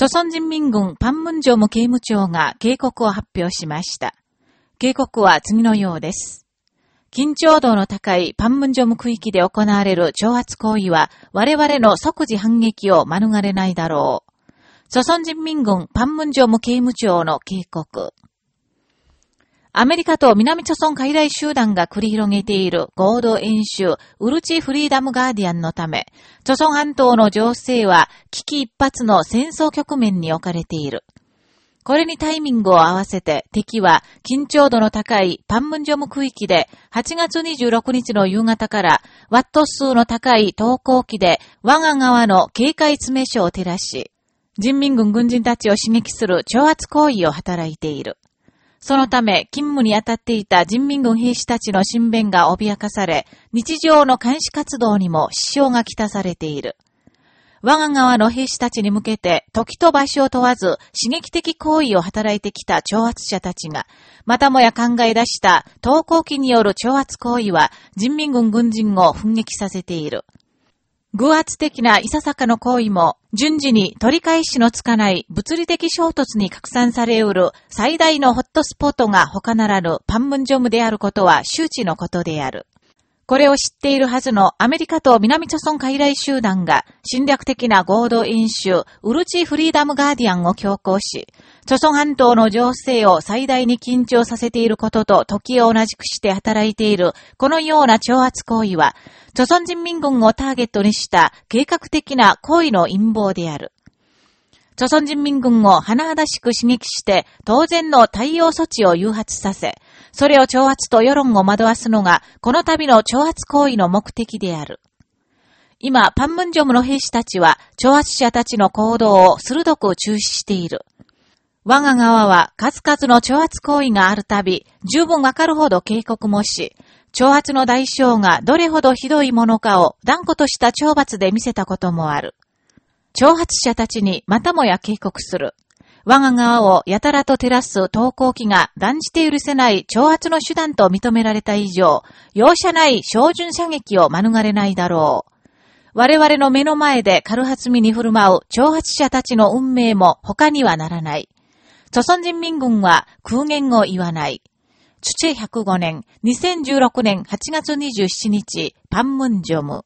朝鮮人民軍パンムンジョム刑務長が警告を発表しました。警告は次のようです。緊張度の高いパンムンジョム区域で行われる挑発行為は我々の即時反撃を免れないだろう。朝鮮人民軍パンムンジョム刑務長の警告。アメリカと南朝鮮海外集団が繰り広げている合同演習、ウルチフリーダムガーディアンのため、朝鮮半島の情勢は危機一髪の戦争局面に置かれている。これにタイミングを合わせて敵は緊張度の高いパンムンジョム区域で8月26日の夕方からワット数の高い投稿機で我が側の警戒詰め所を照らし、人民軍軍人たちを刺激する挑発行為を働いている。そのため、勤務に当たっていた人民軍兵士たちの身弁が脅かされ、日常の監視活動にも支障がきたされている。我が側の兵士たちに向けて、時と場所を問わず、刺激的行為を働いてきた挑発者たちが、またもや考え出した投稿機による挑発行為は、人民軍軍人を奮撃させている。偶発的ないささかの行為も、順次に取り返しのつかない物理的衝突に拡散されうる最大のホットスポットが他ならぬパンムンジョムであることは周知のことである。これを知っているはずのアメリカと南朝鮮海来集団が侵略的な合同演習、ウルチフリーダムガーディアンを強行し、朝鮮半島の情勢を最大に緊張させていることと時を同じくして働いている、このような挑発行為は、朝鮮人民軍をターゲットにした計画的な行為の陰謀である。朝鮮人民軍を甚だしく刺激して、当然の対応措置を誘発させ、それを挑発と世論を惑わすのが、この度の挑発行為の目的である。今、パンムンジョムの兵士たちは、挑発者たちの行動を鋭く注視している。我が側は数々の挑発行為があるたび、十分わかるほど警告もし、挑発の代償がどれほどひどいものかを断固とした懲罰で見せたこともある。挑発者たちにまたもや警告する。我が側をやたらと照らす投稿機が断じて許せない挑発の手段と認められた以上、容赦ない標準射撃を免れないだろう。我々の目の前で軽はずみに振る舞う挑発者たちの運命も他にはならない。朝鮮人民軍は空言を言わない。土105年、2016年8月27日、パンムンジョム。